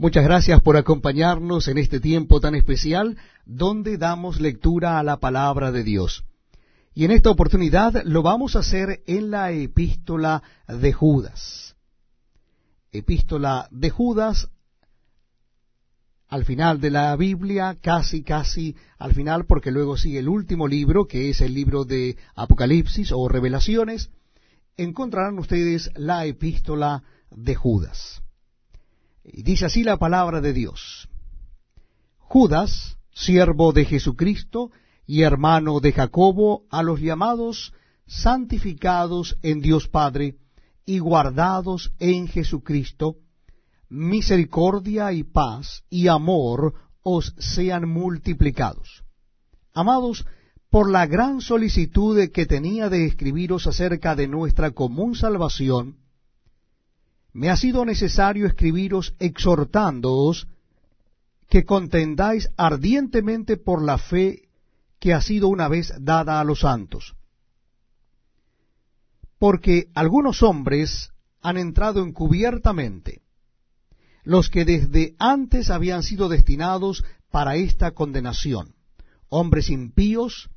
Muchas gracias por acompañarnos en este tiempo tan especial donde damos lectura a la palabra de Dios. Y en esta oportunidad lo vamos a hacer en la epístola de Judas. Epístola de Judas al final de la Biblia, casi, casi al final, porque luego sigue el último libro, que es el libro de Apocalipsis o Revelaciones, encontrarán ustedes la epístola de Judas. Y dice así la palabra de Dios. Judas, siervo de Jesucristo y hermano de Jacobo, a los llamados santificados en Dios Padre y guardados en Jesucristo, misericordia y paz y amor os sean multiplicados. Amados, por la gran solicitud que tenía de escribiros acerca de nuestra común salvación, me ha sido necesario escribiros exhortándoos que contendáis ardientemente por la fe que ha sido una vez dada a los santos. Porque algunos hombres han entrado encubiertamente, los que desde antes habían sido destinados para esta condenación, hombres impíos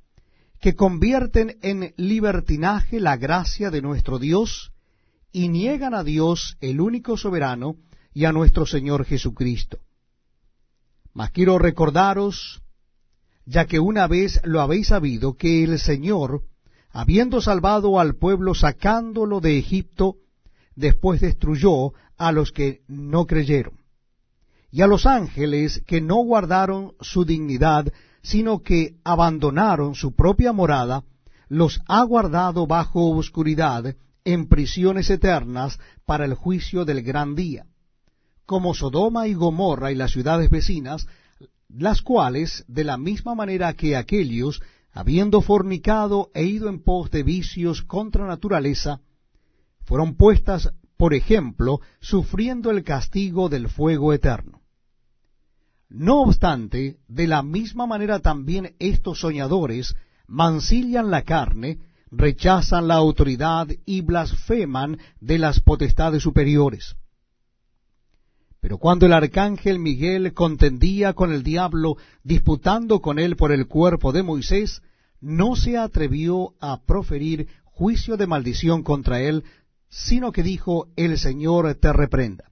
que convierten en libertinaje la gracia de nuestro Dios, y niegan a Dios el único soberano y a nuestro Señor Jesucristo. Mas quiero recordaros, ya que una vez lo habéis sabido, que el Señor, habiendo salvado al pueblo sacándolo de Egipto, después destruyó a los que no creyeron, y a los ángeles que no guardaron su dignidad, sino que abandonaron su propia morada, los ha guardado bajo oscuridad en prisiones eternas para el juicio del gran día, como Sodoma y Gomorra y las ciudades vecinas, las cuales, de la misma manera que aquellos, habiendo fornicado e ido en pos de vicios contra naturaleza, fueron puestas, por ejemplo, sufriendo el castigo del fuego eterno. No obstante, de la misma manera también estos soñadores mancillan la carne, rechazan la autoridad y blasfeman de las potestades superiores. Pero cuando el arcángel Miguel contendía con el diablo, disputando con él por el cuerpo de Moisés, no se atrevió a proferir juicio de maldición contra él, sino que dijo, el Señor te reprenda.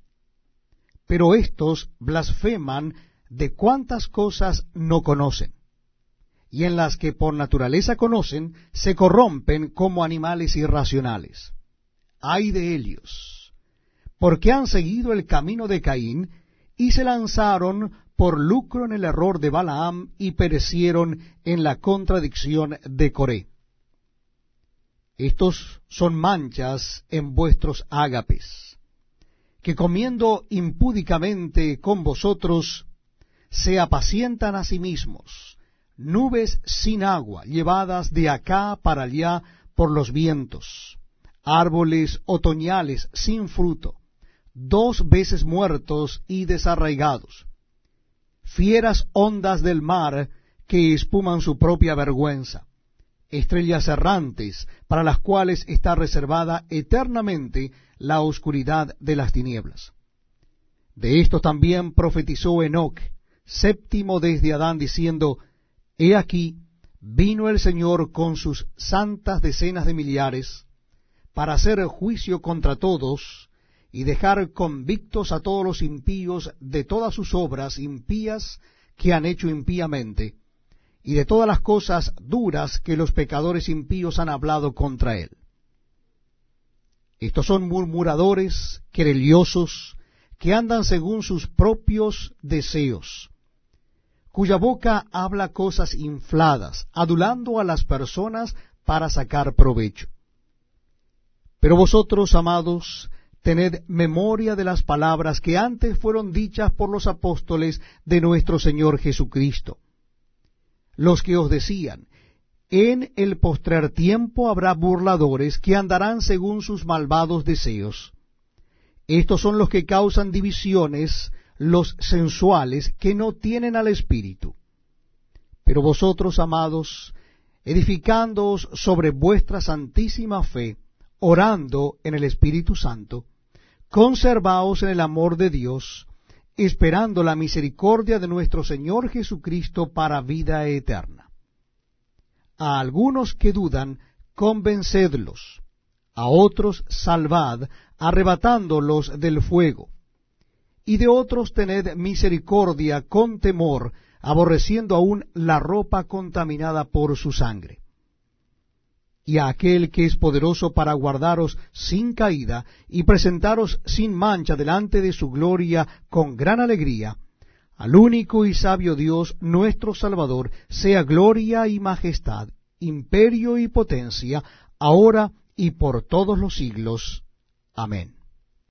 Pero estos blasfeman de cuantas cosas no conocen y en las que por naturaleza conocen, se corrompen como animales irracionales. Ay de ellos, porque han seguido el camino de Caín y se lanzaron por lucro en el error de Balaam y perecieron en la contradicción de Coré. Estos son manchas en vuestros ágapes, que comiendo impúdicamente con vosotros, se apacientan a sí mismos, nubes sin agua, llevadas de acá para allá por los vientos, árboles otoñales sin fruto, dos veces muertos y desarraigados, fieras ondas del mar que espuman su propia vergüenza, estrellas errantes para las cuales está reservada eternamente la oscuridad de las tinieblas. De esto también profetizó Enoc, séptimo desde Adán, diciendo, He aquí, vino el Señor con sus santas decenas de millares, para hacer juicio contra todos, y dejar convictos a todos los impíos de todas sus obras impías que han hecho impíamente, y de todas las cosas duras que los pecadores impíos han hablado contra él. Estos son murmuradores, quereliosos, que andan según sus propios deseos cuya boca habla cosas infladas, adulando a las personas para sacar provecho. Pero vosotros, amados, tened memoria de las palabras que antes fueron dichas por los apóstoles de nuestro Señor Jesucristo, los que os decían, en el postrer tiempo habrá burladores que andarán según sus malvados deseos. Estos son los que causan divisiones, los sensuales que no tienen al Espíritu. Pero vosotros, amados, edificándoos sobre vuestra santísima fe, orando en el Espíritu Santo, conservaos en el amor de Dios, esperando la misericordia de nuestro Señor Jesucristo para vida eterna. A algunos que dudan, convencedlos, a otros salvad, arrebatándolos del fuego, y de otros tened misericordia con temor, aborreciendo aún la ropa contaminada por su sangre. Y a aquel que es poderoso para guardaros sin caída y presentaros sin mancha delante de su gloria con gran alegría, al único y sabio Dios nuestro Salvador, sea gloria y majestad, imperio y potencia, ahora y por todos los siglos. Amén.